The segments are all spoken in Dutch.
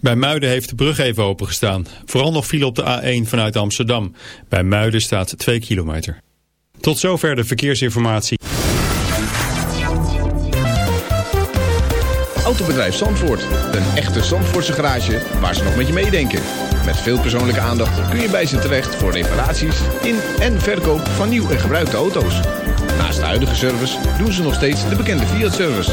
Bij Muiden heeft de brug even opengestaan. Vooral nog file op de A1 vanuit Amsterdam. Bij Muiden staat 2 kilometer. Tot zover de verkeersinformatie. Autobedrijf Zandvoort. Een echte Zandvoortse garage waar ze nog met je meedenken. Met veel persoonlijke aandacht kun je bij ze terecht voor reparaties in en verkoop van nieuw en gebruikte auto's. Naast de huidige service doen ze nog steeds de bekende Fiat-service.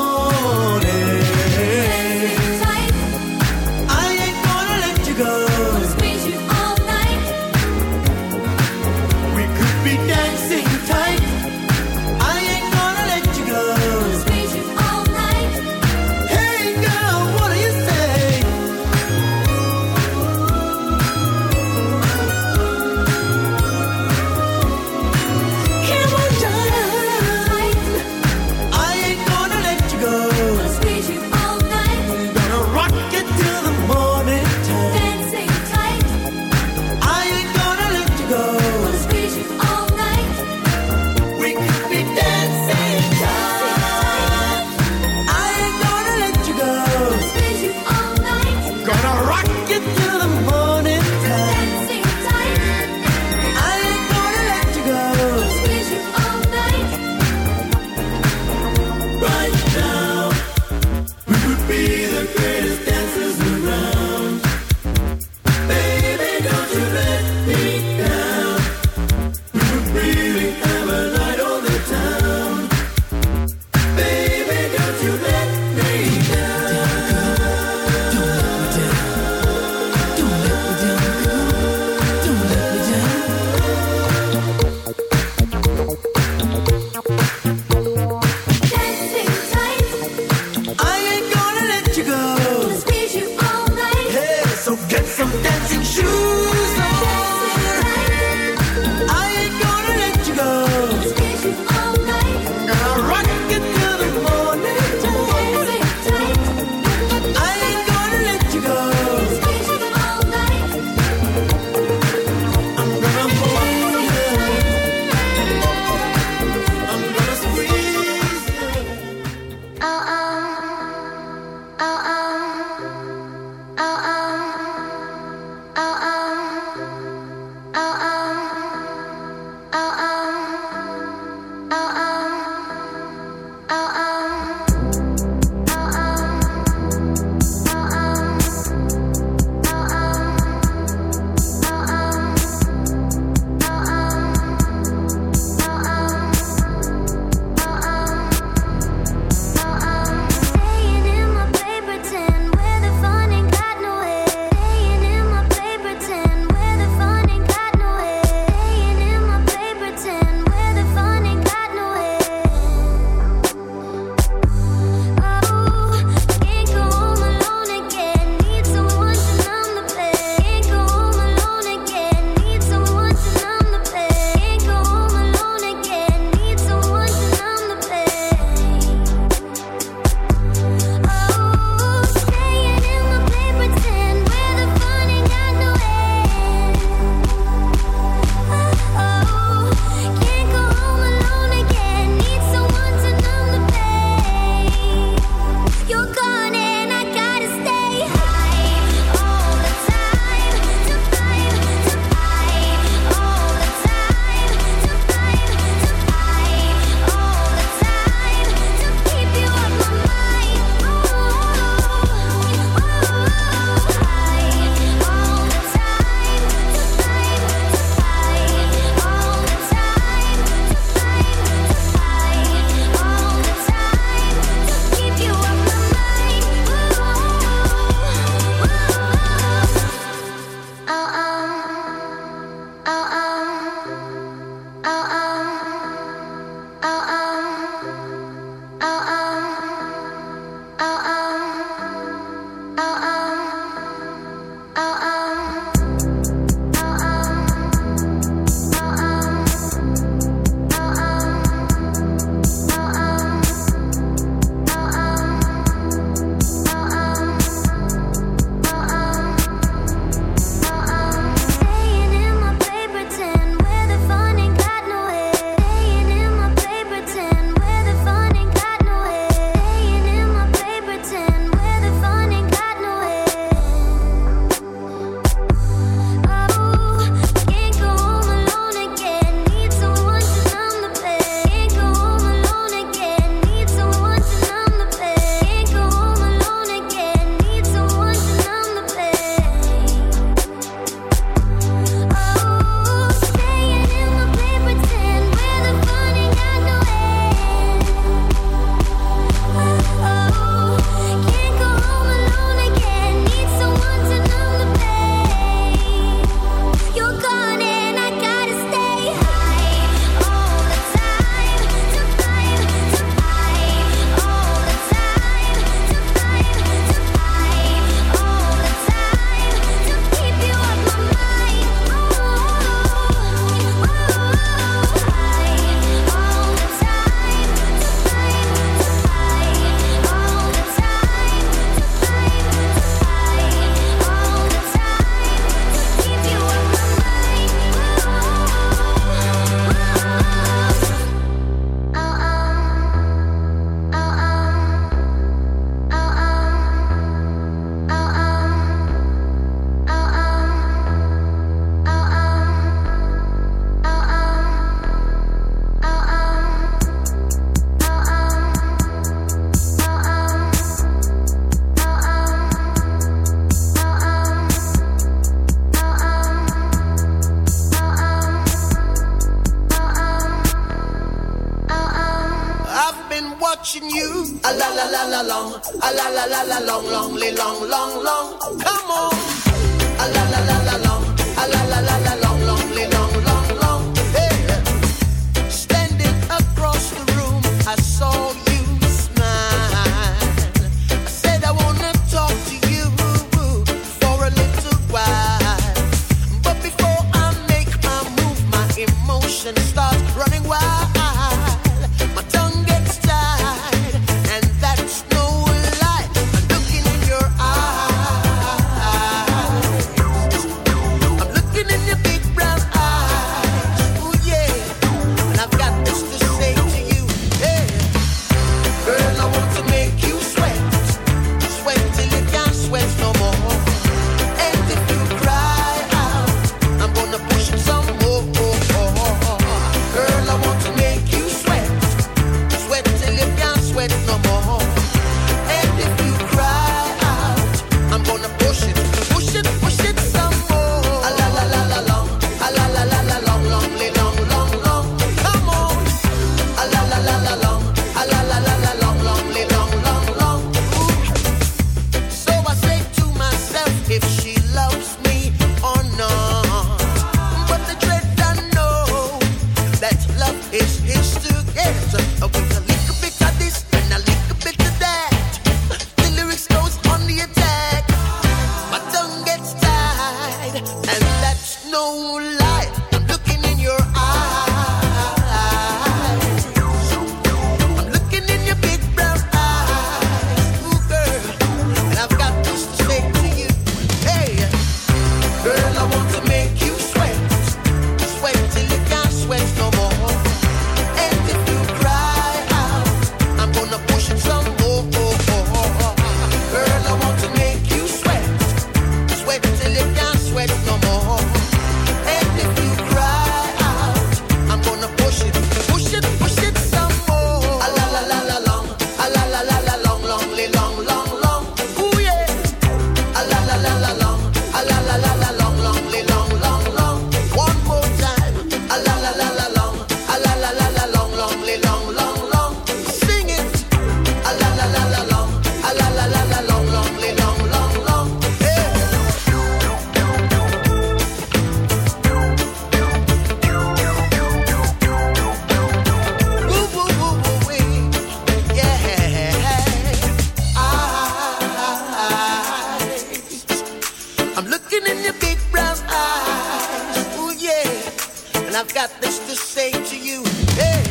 I've got this to say to you. Hey,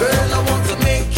girl, I want to make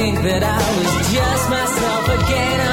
think that I was just myself again.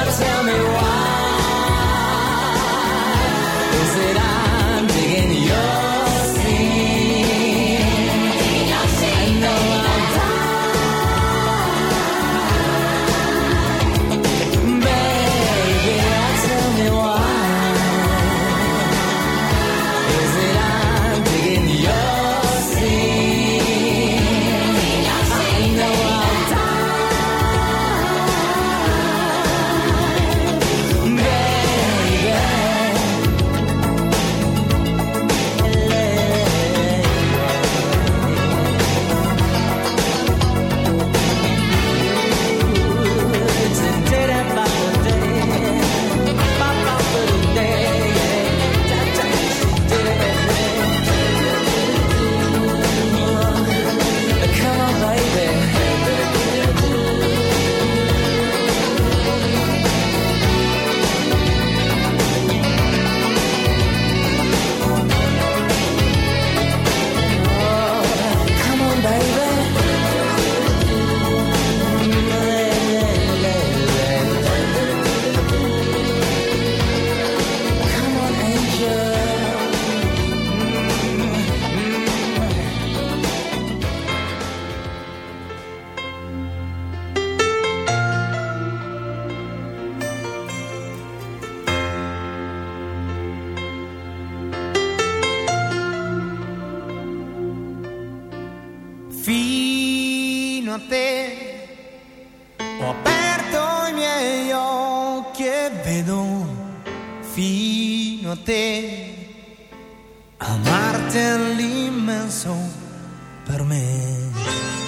Amarti è l'immenso per me.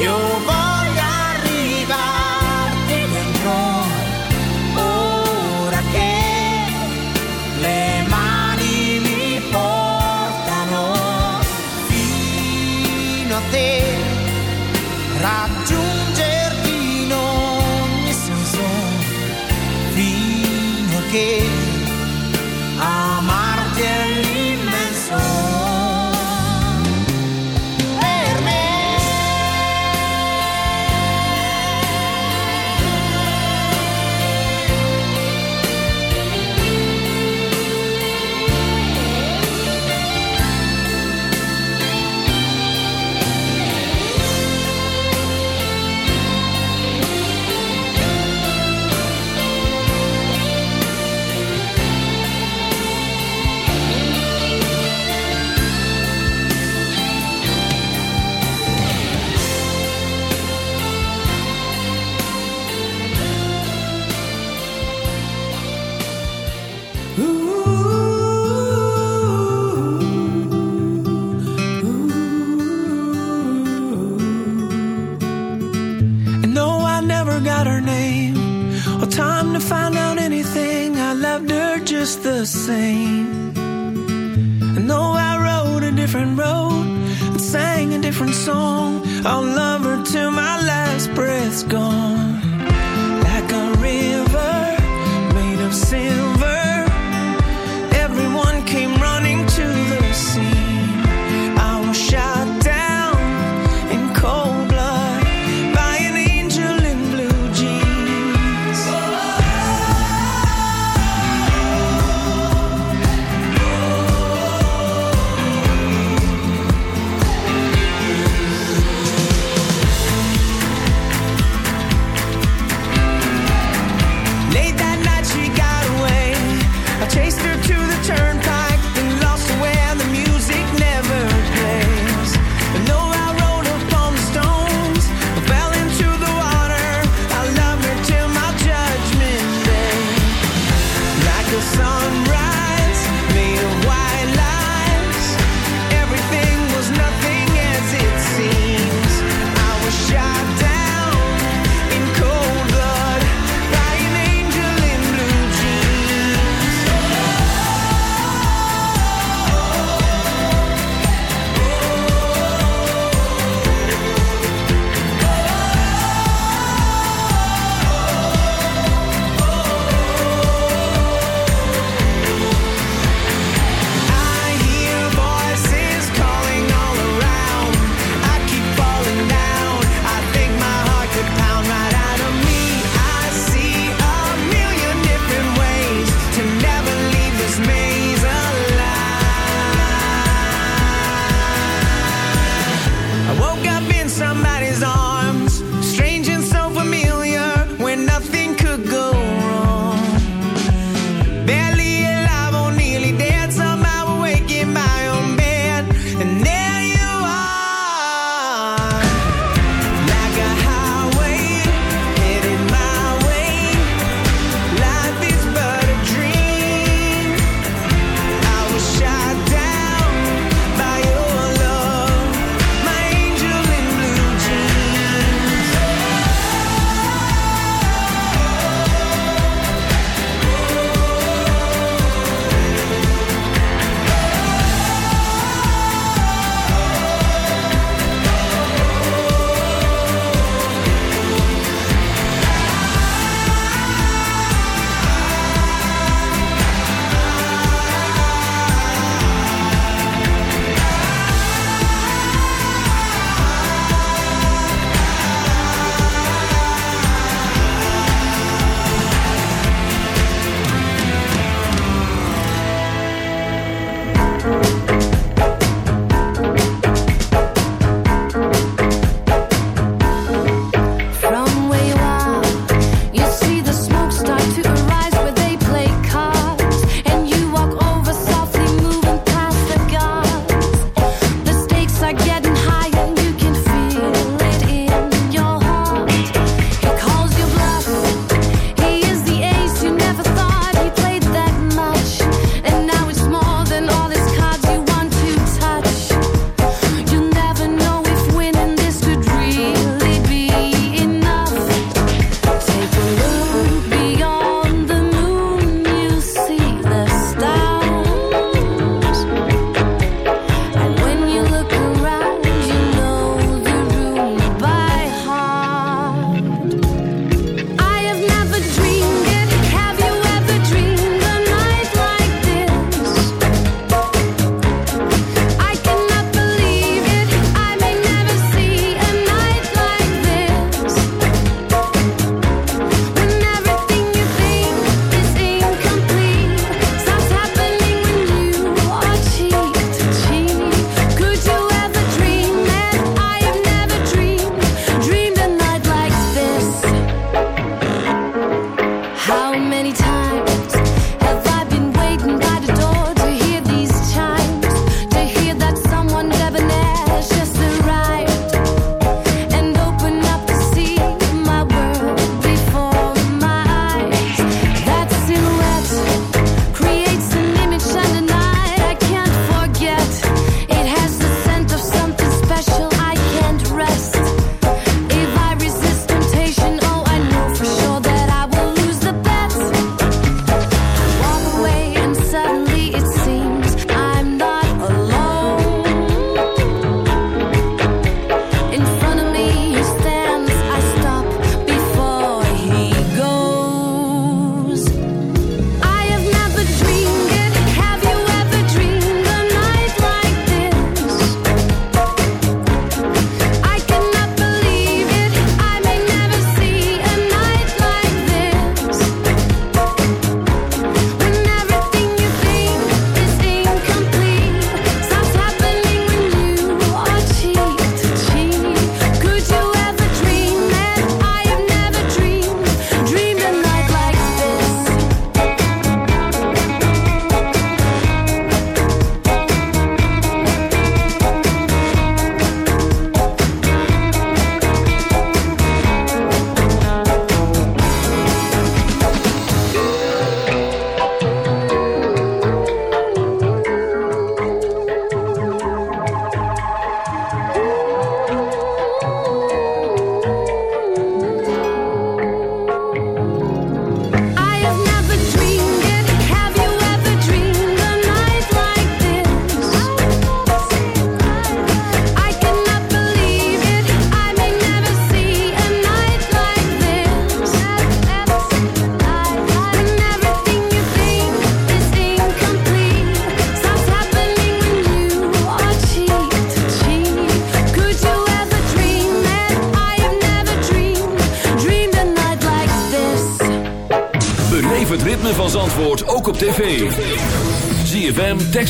有吧。Just the same. And no, I rode a different road and sang a different song. I'll love her till my last breath's gone.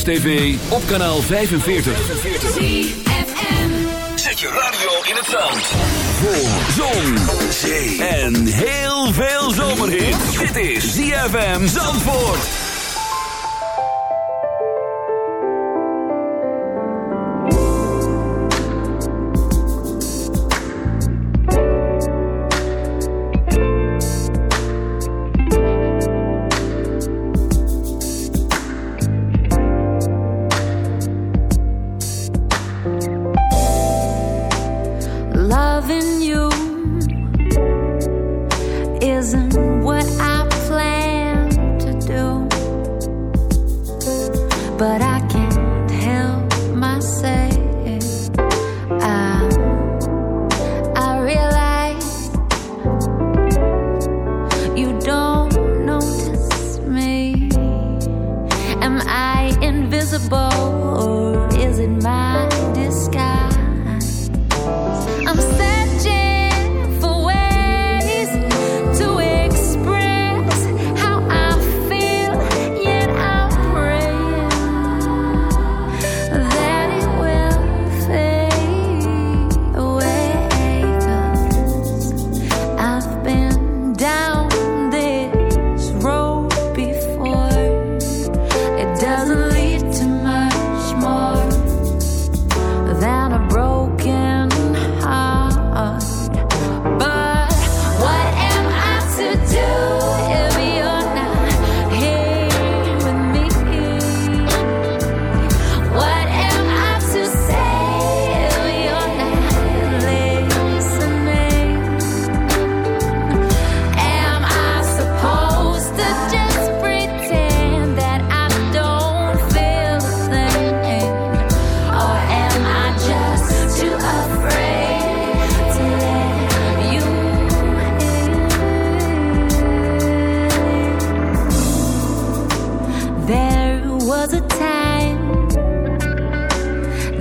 TV op kanaal 45. ZFM. Zet je radio in het zand. Voor zon, zee en heel veel zomerhit. Dit is ZFM Zandvoort.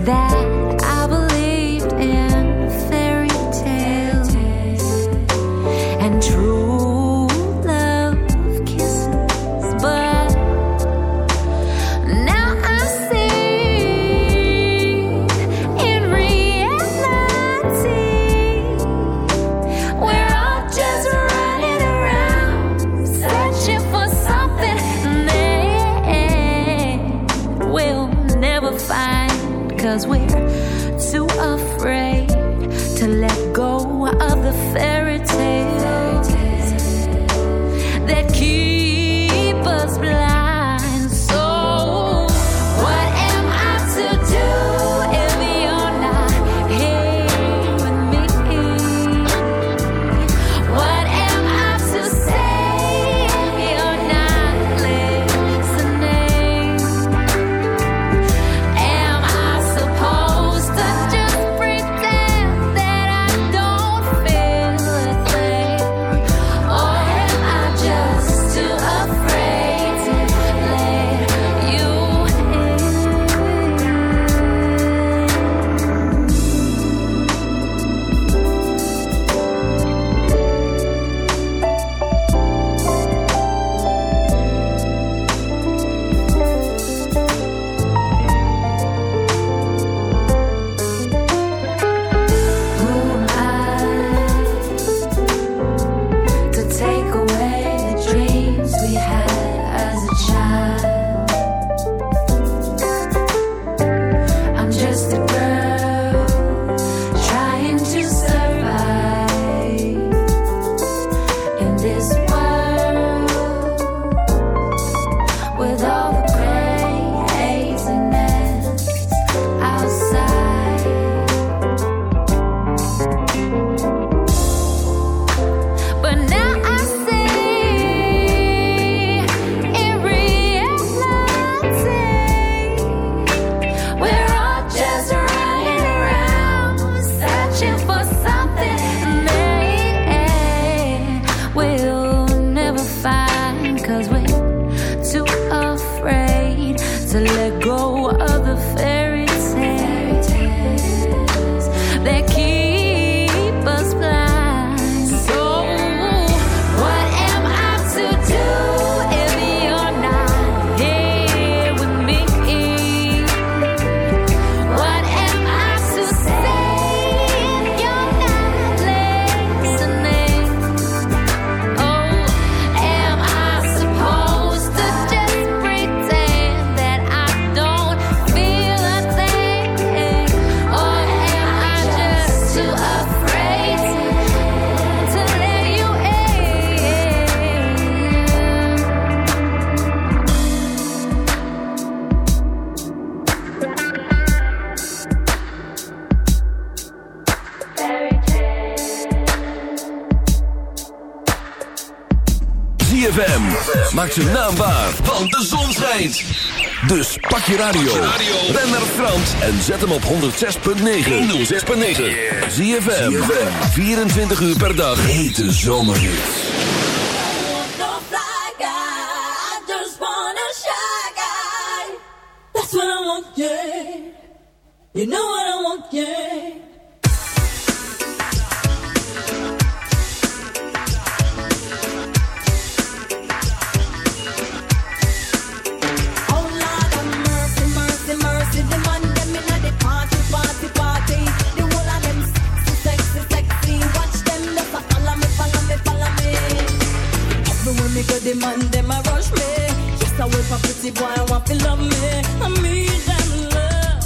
that radio. Ben naar Frans en zet hem op 106.9. 106.9. Zie je 24 uur per dag. Hete zomerhits. That's. You know what I want, yeah. Because the man them a rush me. Yes, I wait for pretty boy, I want to love me. I need them love.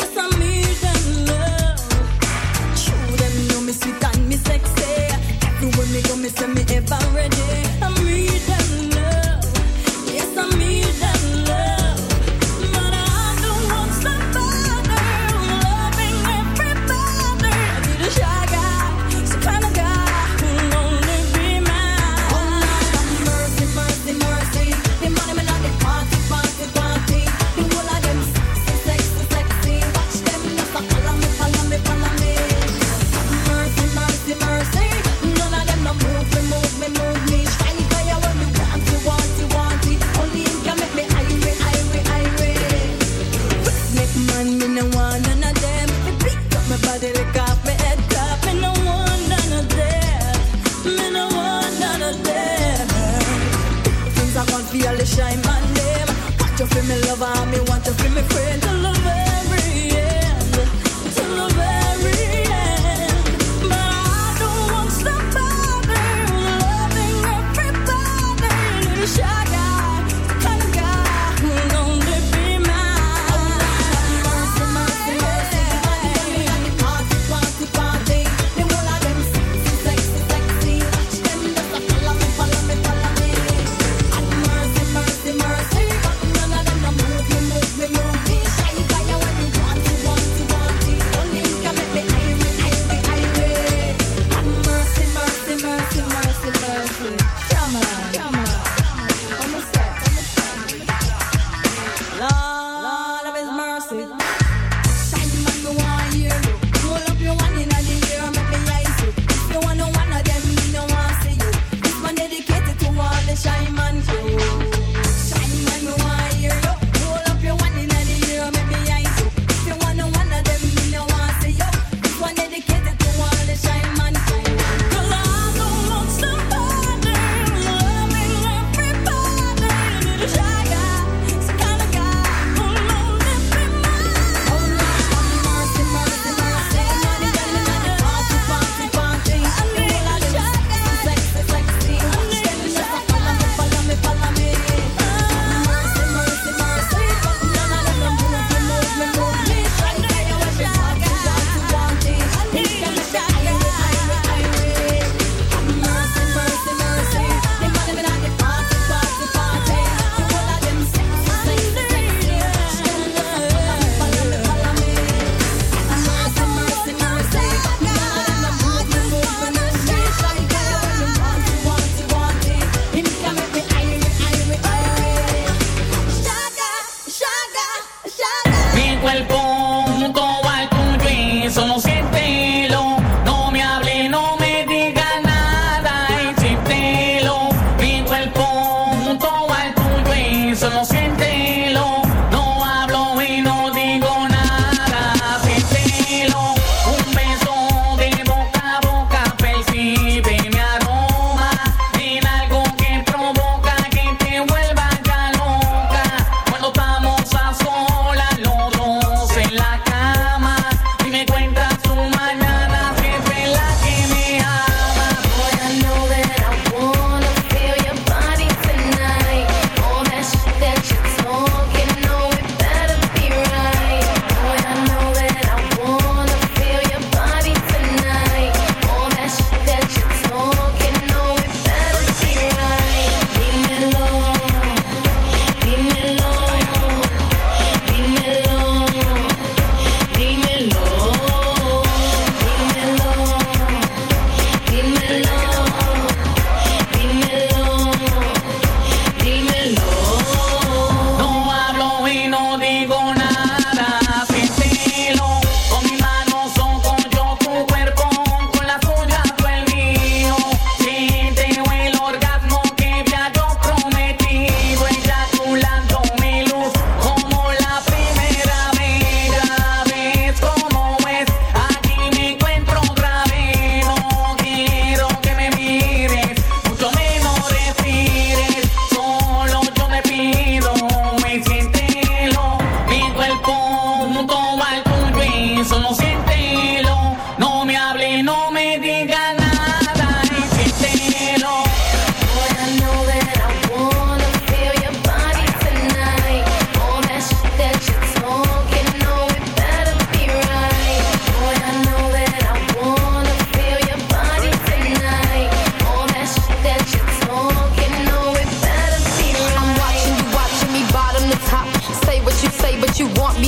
Yes, I need them love. Show them know me sweet and me sexy. Everywhere me go, me say me ever ready.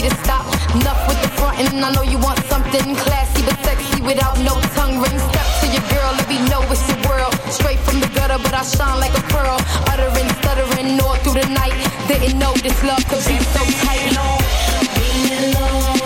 to stop. Enough with the frontin'. I know you want something classy but sexy without no tongue ring. Step to your girl, let me know it's your world. Straight from the gutter, but I shine like a pearl. Uttering, stuttering, all through the night. Didn't know this love could be so tight. Being alone.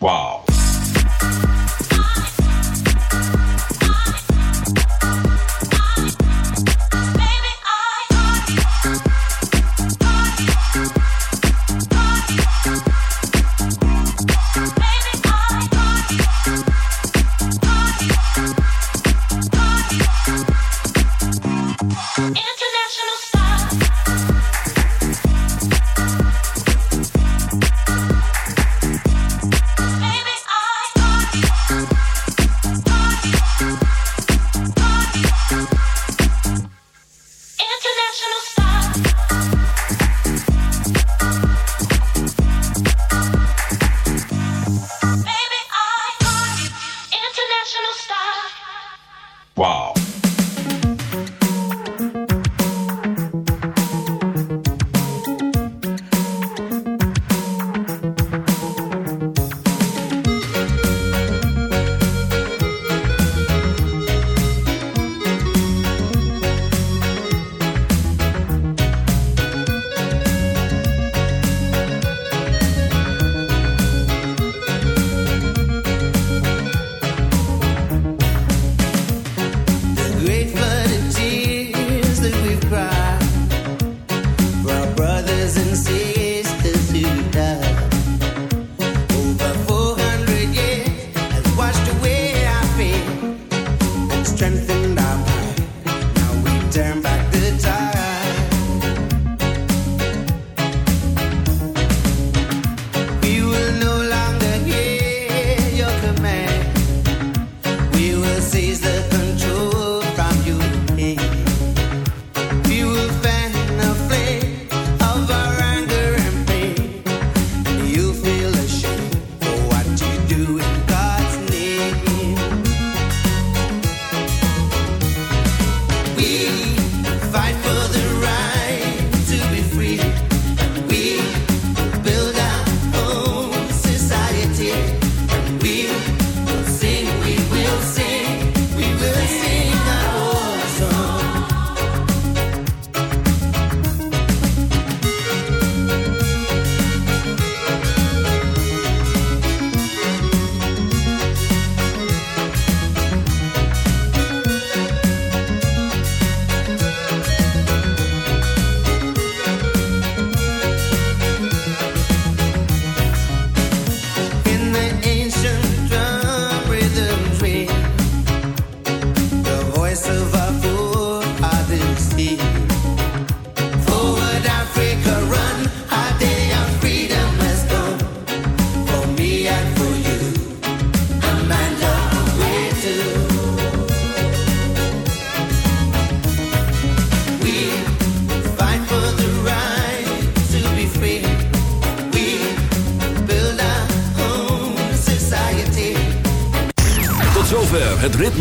Wow.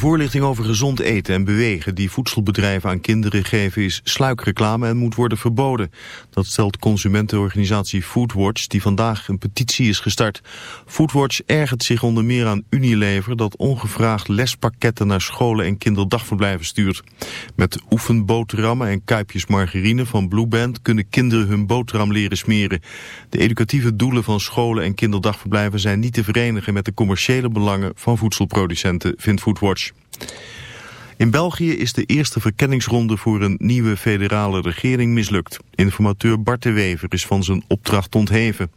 voorlichting over gezond eten en bewegen die voedselbedrijven aan kinderen geven is sluikreclame en moet worden verboden. Dat stelt consumentenorganisatie Foodwatch die vandaag een petitie is gestart. Foodwatch ergert zich onder meer aan Unilever dat ongevraagd lespakketten naar scholen en kinderdagverblijven stuurt. Met oefenboterhammen en kuipjes margarine van Blue Band kunnen kinderen hun boterham leren smeren. De educatieve doelen van scholen en kinderdagverblijven zijn niet te verenigen met de commerciële belangen van voedselproducenten, vindt Foodwatch. In België is de eerste verkenningsronde voor een nieuwe federale regering mislukt. Informateur Bart de Wever is van zijn opdracht ontheven.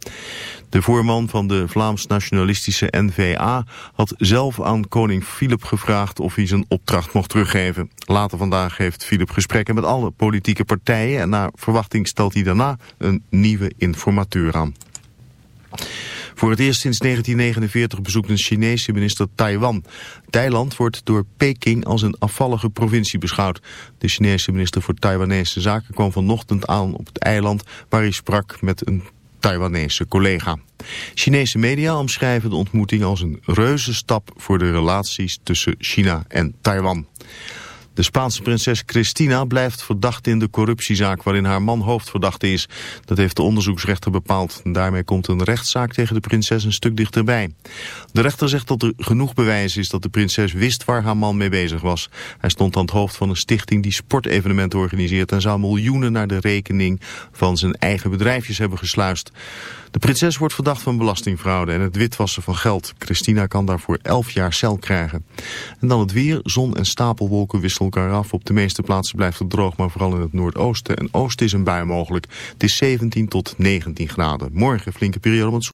De voorman van de Vlaams-nationalistische NVA had zelf aan koning Filip gevraagd of hij zijn opdracht mocht teruggeven. Later vandaag heeft Filip gesprekken met alle politieke partijen en naar verwachting stelt hij daarna een nieuwe informateur aan. Voor het eerst sinds 1949 bezoekt een Chinese minister Taiwan. Thailand wordt door Peking als een afvallige provincie beschouwd. De Chinese minister voor Taiwanese zaken kwam vanochtend aan op het eiland... waar hij sprak met een Taiwanese collega. Chinese media omschrijven de ontmoeting als een reuze stap voor de relaties tussen China en Taiwan. De Spaanse prinses Cristina blijft verdacht in de corruptiezaak waarin haar man hoofdverdachte is. Dat heeft de onderzoeksrechter bepaald. Daarmee komt een rechtszaak tegen de prinses een stuk dichterbij. De rechter zegt dat er genoeg bewijs is dat de prinses wist waar haar man mee bezig was. Hij stond aan het hoofd van een stichting die sportevenementen organiseert en zou miljoenen naar de rekening van zijn eigen bedrijfjes hebben gesluist. De prinses wordt verdacht van belastingfraude en het witwassen van geld. Christina kan daarvoor 11 jaar cel krijgen. En dan het weer. Zon en stapelwolken wisselen elkaar af. Op de meeste plaatsen blijft het droog, maar vooral in het noordoosten en oosten is een bui mogelijk. Het is 17 tot 19 graden. Morgen flinke periode met zon.